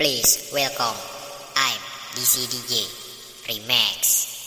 Please welcome, I'm DCDJ Remax.